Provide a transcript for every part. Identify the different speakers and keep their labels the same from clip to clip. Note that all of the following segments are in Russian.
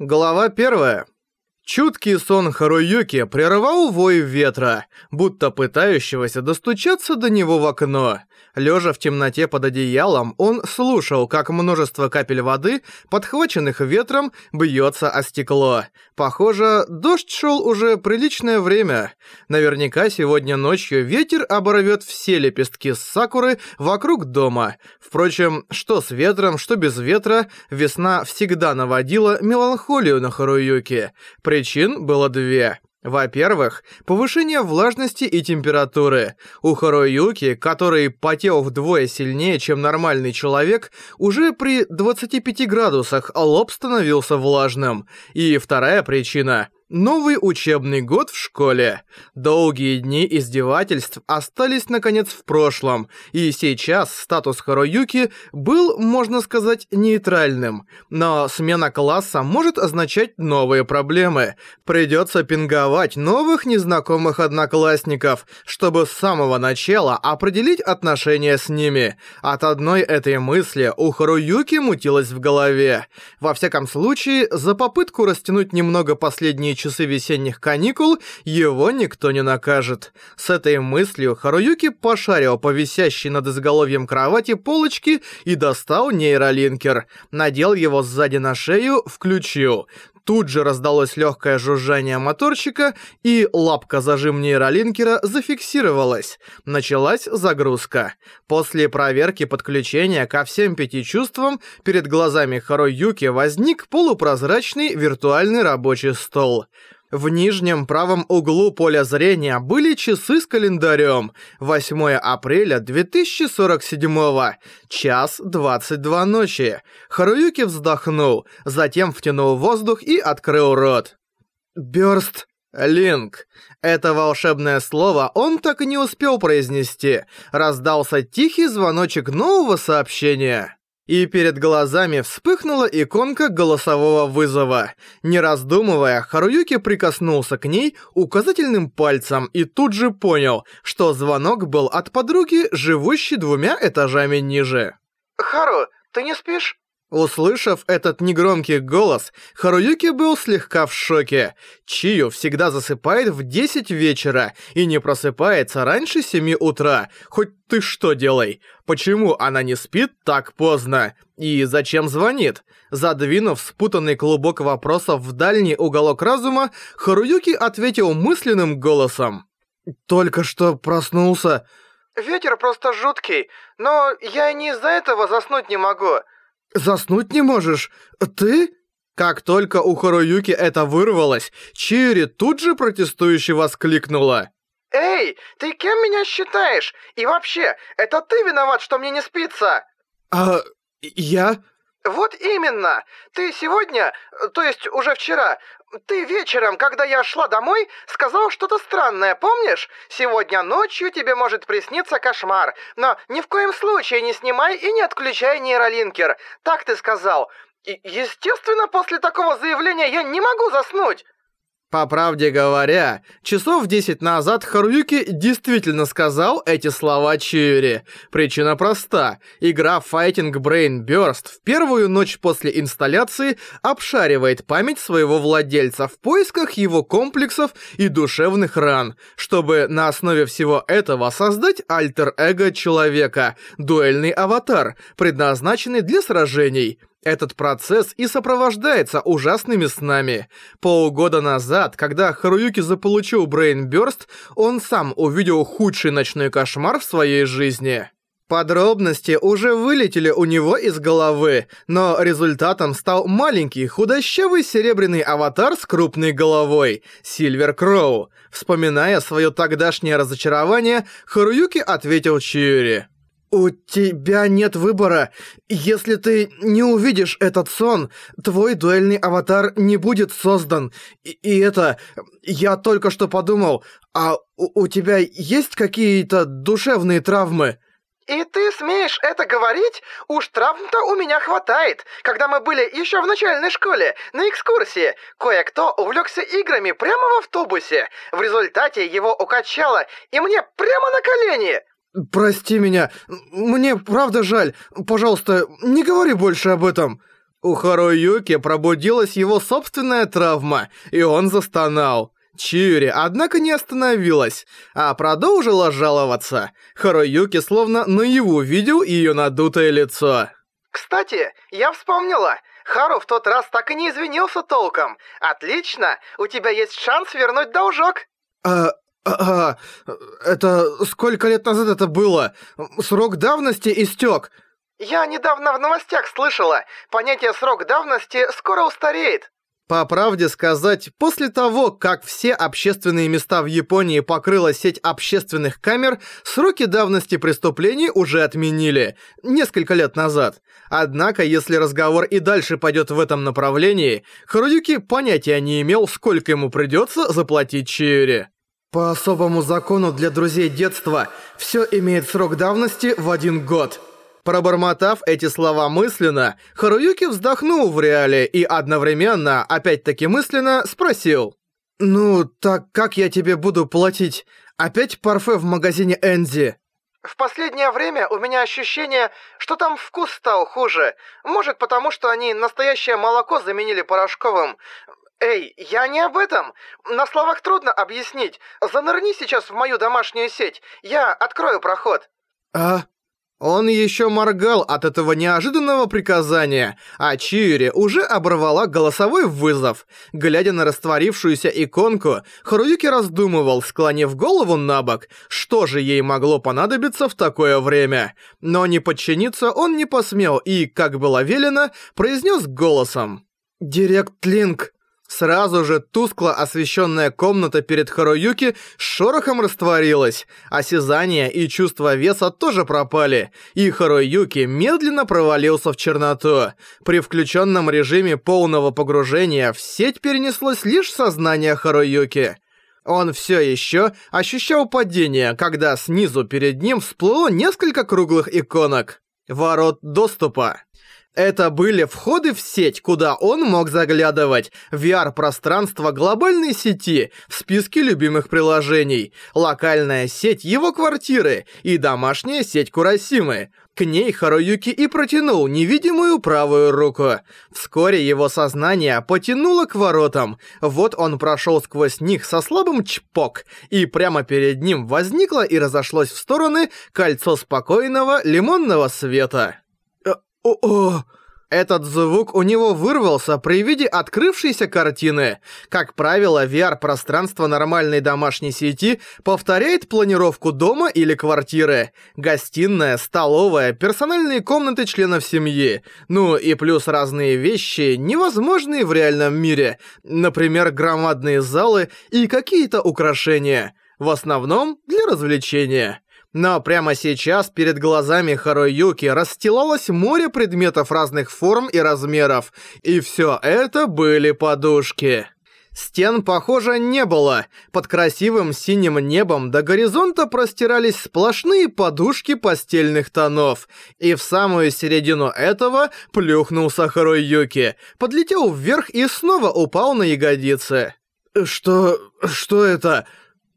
Speaker 1: Глава 1. Чуткий сон Харуюки прервал вой ветра, будто пытающегося достучаться до него в окно. Лежа в темноте под одеялом, он слушал, как множество капель воды, подхваченных ветром, бьется о стекло. Похоже, дождь шел уже приличное время. Наверняка сегодня ночью ветер оборвет все лепестки сакуры вокруг дома. Впрочем, что с ветром, что без ветра, весна всегда наводила меланхолию на Харуюки. Причин было две. Во-первых, повышение влажности и температуры. У Харуюки, который потел вдвое сильнее, чем нормальный человек, уже при 25 градусах лоб становился влажным. И вторая причина – Новый учебный год в школе. Долгие дни издевательств остались, наконец, в прошлом, и сейчас статус Харуюки был, можно сказать, нейтральным. Но смена класса может означать новые проблемы. Придется пинговать новых незнакомых одноклассников, чтобы с самого начала определить отношения с ними. От одной этой мысли у Харуюки мутилось в голове. Во всяком случае, за попытку растянуть немного последние часы весенних каникул, его никто не накажет. С этой мыслью Харуюки пошарил по висящей над изголовьем кровати полочке и достал нейролинкер. Надел его сзади на шею, включил. Тут же раздалось легкое жужжание моторчика, и лапка зажим нейролинкера зафиксировалась. Началась загрузка. После проверки подключения ко всем пяти чувствам перед глазами Харо Юки возник полупрозрачный виртуальный рабочий стол — в нижнем правом углу поля зрения были часы с календарем. 8 апреля 2047, час 22 ночи. Харуюки вздохнул, затем втянул воздух и открыл рот. «Бёрст!» «Линк». Это волшебное слово он так и не успел произнести. Раздался тихий звоночек нового сообщения и перед глазами вспыхнула иконка голосового вызова. Не раздумывая, Харуюки прикоснулся к ней указательным пальцем и тут же понял, что звонок был от подруги, живущей двумя этажами ниже.
Speaker 2: «Хару, ты не спишь?»
Speaker 1: Услышав этот негромкий голос, Харуюки был слегка в шоке. Чию всегда засыпает в 10 вечера и не просыпается раньше 7 утра. Хоть ты что делай? Почему она не спит так поздно? И зачем звонит? Задвинув спутанный клубок вопросов в дальний уголок разума, Харуюки ответил мысленным голосом. «Только что проснулся».
Speaker 2: «Ветер просто жуткий, но я не из-за этого заснуть не могу»
Speaker 1: заснуть не можешь? Ты?» Как только у Харуюки это вырвалось, Чири тут же протестующе воскликнула.
Speaker 2: «Эй, ты кем меня считаешь? И вообще, это ты виноват, что мне не спится?»
Speaker 1: «А... я...»
Speaker 2: «Вот именно! Ты сегодня, то есть уже вчера, ты вечером, когда я шла домой, сказал что-то странное, помнишь? Сегодня ночью тебе может присниться кошмар, но ни в коем случае не снимай и не отключай нейролинкер. Так ты сказал. И, естественно, после такого заявления я не могу заснуть.
Speaker 1: По правде говоря, часов 10 назад Харуюки действительно сказал эти слова Чиури. Причина проста. Игра Fighting Brain Burst в первую ночь после инсталляции обшаривает память своего владельца в поисках его комплексов и душевных ран, чтобы на основе всего этого создать альтер-эго человека, дуэльный аватар, предназначенный для сражений. Этот процесс и сопровождается ужасными снами. Полгода назад, когда Харуюки заполучил Брейнбёрст, он сам увидел худший ночной кошмар в своей жизни. Подробности уже вылетели у него из головы, но результатом стал маленький худощавый серебряный аватар с крупной головой — Сильвер Кроу. Вспоминая свое тогдашнее разочарование, Харуюки ответил Чиури. «У тебя нет выбора. Если ты не увидишь этот сон, твой дуэльный аватар не будет создан. И, и это... Я только что подумал, а у, у тебя есть какие-то душевные травмы?»
Speaker 2: «И ты смеешь это говорить? Уж травм-то у меня хватает. Когда мы были еще в начальной школе, на экскурсии, кое-кто увлекся играми прямо в автобусе. В результате его укачало, и мне прямо на колени!»
Speaker 1: «Прости меня. Мне правда жаль. Пожалуйста, не говори больше об этом». У Харуюки пробудилась его собственная травма, и он застонал. Чиури, однако, не остановилась, а продолжила жаловаться. Харуюки словно наяву видел ее надутое лицо.
Speaker 2: «Кстати, я вспомнила. Хару в тот раз так и не извинился толком. Отлично, у тебя есть шанс вернуть должок».
Speaker 1: «А а, а, это сколько лет назад это было? Срок давности истек.
Speaker 2: Я недавно в новостях слышала. Понятие срок давности скоро устареет.
Speaker 1: По правде сказать, после того, как все общественные места в Японии покрыла сеть общественных камер, По особому закону для друзей детства все имеет срок давности в один год. Пробормотав эти слова мысленно, Харуюки вздохнул в реале и одновременно, опять-таки мысленно, спросил. «Ну, так как я тебе буду платить? Опять парфе в магазине Энди?
Speaker 2: В последнее время у меня ощущение, что там вкус стал хуже. Может, потому что они настоящее молоко заменили порошковым. «Эй, я не об этом! На словах трудно объяснить. Занырни сейчас в мою домашнюю сеть, я открою проход».
Speaker 1: «А?» Он еще моргал от этого неожиданного приказания, а Чиури уже оборвала голосовой вызов. Глядя на растворившуюся иконку, Харуюки раздумывал, склонив голову на бок, что же ей могло понадобиться в такое время. Но не подчиниться он не посмел и, как было велено, произнес голосом. «Директ Линк». Сразу же тускло освещенная комната перед Харуюки с шорохом растворилась. Осязание а и чувство веса тоже пропали, и Харуюки медленно провалился в черноту. При включенном режиме полного погружения в сеть перенеслось лишь сознание Харуюки. Он все еще ощущал падение, когда снизу перед ним всплыло несколько круглых иконок. Ворот доступа. Это были входы в сеть, куда он мог заглядывать. VR-пространство глобальной сети в списке любимых приложений. Локальная сеть его квартиры и домашняя сеть Курасимы. К ней Харуюки и протянул невидимую правую руку. Вскоре его сознание потянуло к воротам. Вот он прошел сквозь них со слабым чпок, и прямо перед ним возникло и разошлось в стороны кольцо спокойного лимонного света. «О-о!» Этот звук у него вырвался при виде открывшейся картины. Как правило, VR-пространство нормальной домашней сети повторяет планировку дома или квартиры. Гостиная, столовая, персональные комнаты членов семьи. Ну и плюс разные вещи, невозможные в реальном мире. Например, громадные залы и какие-то украшения. В основном для развлечения. Но прямо сейчас перед глазами Харуюки расстилалось море предметов разных форм и размеров, и все это были подушки. Стен, похоже, не было. Под красивым синим небом до горизонта простирались сплошные подушки постельных тонов. И в самую середину этого плюхнулся Харуюки, подлетел вверх и снова упал на ягодицы. «Что... что это?»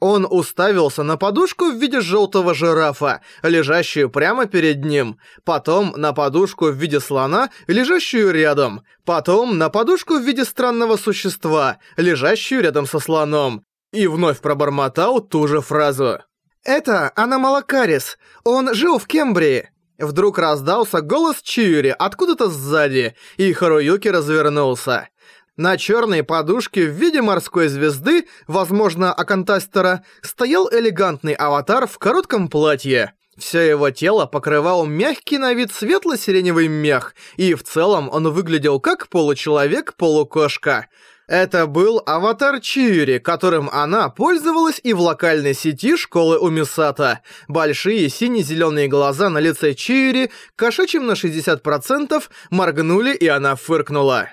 Speaker 1: Он уставился на подушку в виде желтого жирафа, лежащую прямо перед ним, потом на подушку в виде слона, лежащую рядом, потом на подушку в виде странного существа, лежащую рядом со слоном, и вновь пробормотал ту же фразу. «Это Аномалакарис, он жил в Кембрии». Вдруг раздался голос Чиури откуда-то сзади, и Харуюки развернулся. На черной подушке в виде морской звезды, возможно, акантастера, стоял элегантный аватар в коротком платье. Все его тело покрывал мягкий на вид светло-сиреневый мех, и в целом он выглядел как получеловек-полукошка. Это был аватар Чиури, которым она пользовалась и в локальной сети школы Умисата. Большие сине-зеленые глаза на лице Чиури, кошачьим на 60%, моргнули и она фыркнула.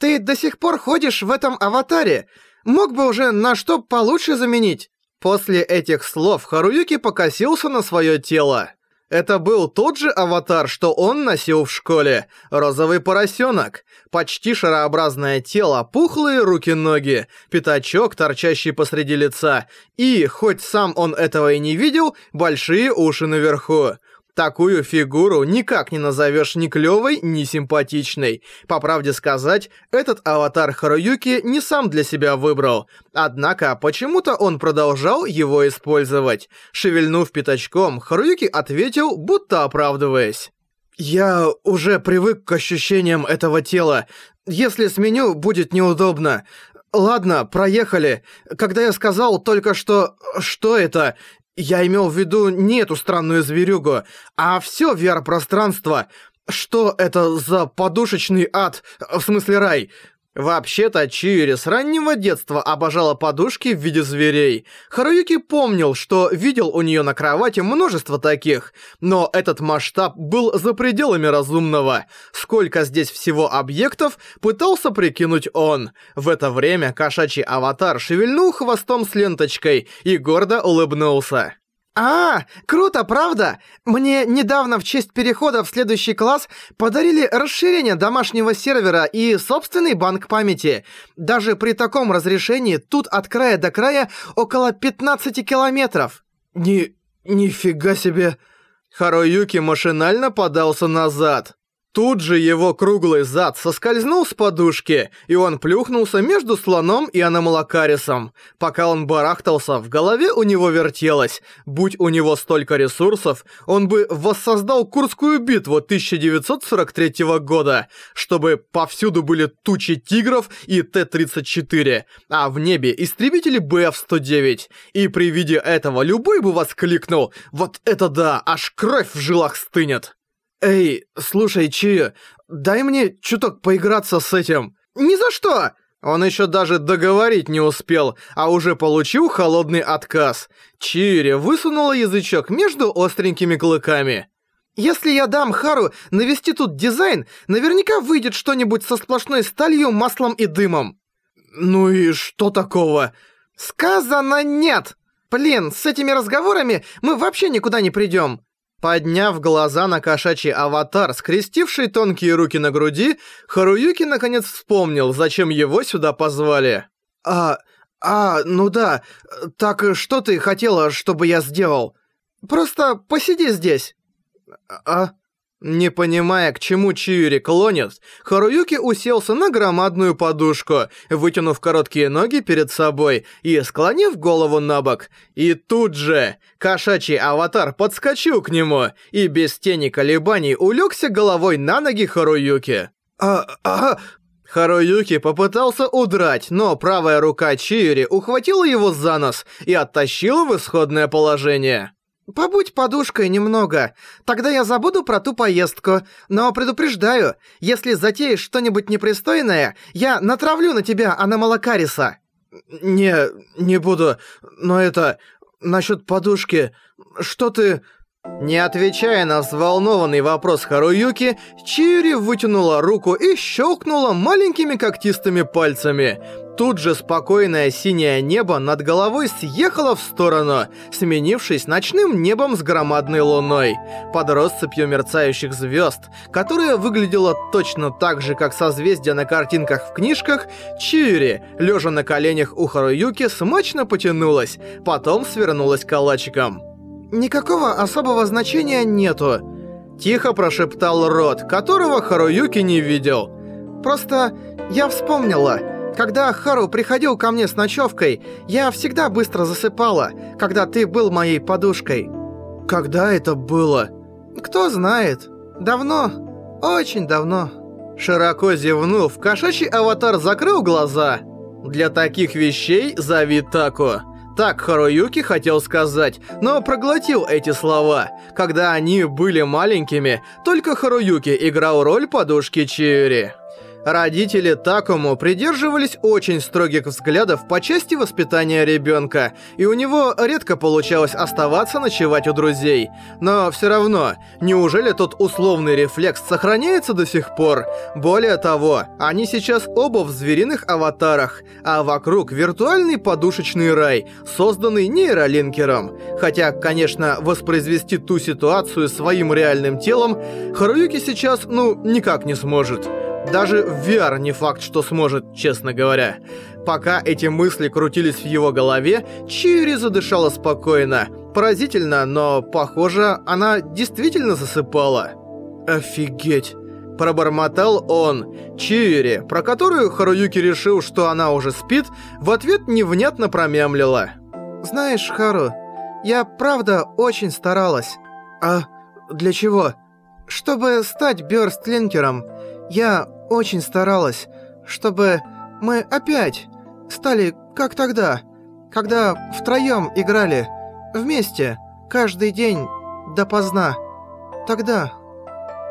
Speaker 1: Ты до сих пор ходишь в этом аватаре. Мог бы уже на что получше заменить». После этих слов Харуюки покосился на своё тело. Это был тот же аватар, что он носил в школе. Розовый поросёнок. Почти шарообразное тело, пухлые руки-ноги, пятачок, торчащий посреди лица. И, хоть сам он этого и не видел, большие уши наверху. Такую фигуру никак не назовешь ни клёвой, ни симпатичной. По правде сказать, этот аватар Харуюки не сам для себя выбрал. Однако, почему-то он продолжал его использовать. Шевельнув пятачком, Харуюки ответил, будто оправдываясь. «Я уже привык к ощущениям этого тела. Если сменю, будет неудобно. Ладно, проехали. Когда я сказал только что... Что это? Я имел в виду не эту странную зверюгу, а всё VR-пространство. Что это за подушечный ад, в смысле рай? Вообще-то Чиури с раннего детства обожала подушки в виде зверей. Харуюки помнил, что видел у неё на кровати множество таких, но этот масштаб был за пределами разумного. Сколько здесь всего объектов, пытался прикинуть он. В это время кошачий аватар шевельнул хвостом с ленточкой и гордо улыбнулся.
Speaker 2: А, круто, правда? Мне недавно в честь перехода в следующий класс подарили расширение домашнего сервера и собственный банк памяти. Даже при таком разрешении тут от края до края около 15 километров.
Speaker 1: Ни... нифига себе. Харуюки машинально подался назад. Тут же его круглый зад соскользнул с подушки, и он плюхнулся между слоном и аномалакарисом. Пока он барахтался, в голове у него вертелось. Будь у него столько ресурсов, он бы воссоздал Курскую битву 1943 года, чтобы повсюду были тучи тигров и Т-34, а в небе истребители БФ-109. И при виде этого любой бы воскликнул «Вот это да! Аж кровь в жилах стынет!» «Эй, слушай, Чи, дай мне чуток поиграться с этим».
Speaker 2: «Ни за что!»
Speaker 1: Он еще даже договорить не успел, а уже получил холодный отказ. Чири высунула язычок между остренькими клыками.
Speaker 2: «Если я дам Хару навести тут дизайн, наверняка выйдет что-нибудь со сплошной сталью, маслом и дымом».
Speaker 1: «Ну и что такого?»
Speaker 2: «Сказано нет! Блин, с этими разговорами мы вообще никуда не придем.
Speaker 1: Подняв глаза на кошачий аватар, скрестивший тонкие руки на груди, Харуюки наконец вспомнил, зачем его сюда позвали.
Speaker 2: «А... а... ну да. Так что ты хотела, чтобы я сделал?» «Просто посиди здесь».
Speaker 1: «А... Не понимая, к чему Чиури клонит, Харуюки уселся на громадную подушку, вытянув короткие ноги перед собой и склонив голову на бок. И тут же кошачий аватар подскочил к нему и без тени колебаний улегся головой на ноги Харуюки.
Speaker 2: а а, а!
Speaker 1: Харуюки попытался удрать, но правая рука Чиури ухватила его за нос и оттащила в исходное положение.
Speaker 2: «Побудь подушкой немного, тогда я забуду про ту поездку, но предупреждаю, если затеешь что-нибудь непристойное, я натравлю на тебя, а
Speaker 1: «Не, не буду, но это... насчет подушки... что ты...» Не отвечая на взволнованный вопрос Харуюки, Чири вытянула руку и щелкнула маленькими когтистыми пальцами – тут же спокойное синее небо над головой съехало в сторону, сменившись ночным небом с громадной луной, под россыпью мерцающих звезд, которая выглядела точно так же, как созвездие на картинках в книжках, Чиури, лежа на коленях у Харуюки, смачно потянулась, потом свернулась калачиком.
Speaker 2: «Никакого особого значения нету», —
Speaker 1: тихо прошептал Рот, которого Харуюки не видел.
Speaker 2: «Просто я вспомнила». Когда Хару приходил ко мне с ночевкой, я всегда быстро засыпала, когда ты был моей подушкой».
Speaker 1: «Когда это было?»
Speaker 2: «Кто знает. Давно. Очень давно».
Speaker 1: Широко зевнув, кошачий аватар закрыл глаза. «Для таких вещей зови Тако». Так Харуюки хотел сказать, но проглотил эти слова. Когда они были маленькими, только Харуюки играл роль подушки Чиури. Родители Такому придерживались очень строгих взглядов по части воспитания ребенка, и у него редко получалось оставаться ночевать у друзей. Но все равно, неужели тот условный рефлекс сохраняется до сих пор? Более того, они сейчас оба в звериных аватарах, а вокруг виртуальный подушечный рай, созданный нейролинкером. Хотя, конечно, воспроизвести ту ситуацию своим реальным телом Харуюки сейчас, ну, никак не сможет. Даже VR не факт, что сможет, честно говоря. Пока эти мысли крутились в его голове, Чири задышала спокойно. Поразительно, но, похоже, она действительно засыпала. «Офигеть!» Пробормотал он. Чири, про которую Харуюки решил, что она уже спит, в ответ невнятно промямлила. «Знаешь, Хару, я правда очень старалась». «А для чего?» «Чтобы стать бёрстлинкером». Я очень старалась, чтобы мы опять стали как тогда, когда втроём играли, вместе, каждый день допоздна. Тогда...»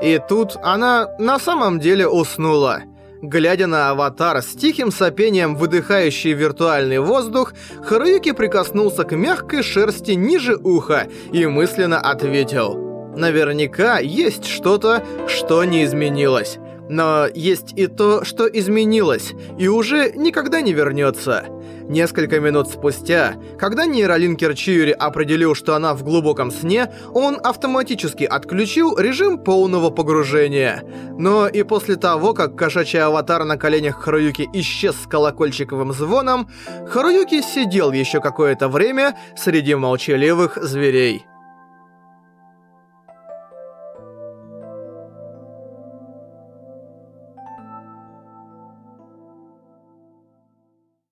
Speaker 1: И тут она на самом деле уснула. Глядя на аватар с тихим сопением, выдыхающий виртуальный воздух, Харуюки прикоснулся к мягкой шерсти ниже уха и мысленно ответил. «Наверняка есть что-то, что не изменилось». Но есть и то, что изменилось, и уже никогда не вернется. Несколько минут спустя, когда нейролинкер Чиури определил, что она в глубоком сне, он автоматически отключил режим полного погружения. Но и после того, как кошачий аватар на коленях Харуюки исчез с колокольчиковым звоном, Харуюки сидел еще какое-то время среди молчаливых зверей.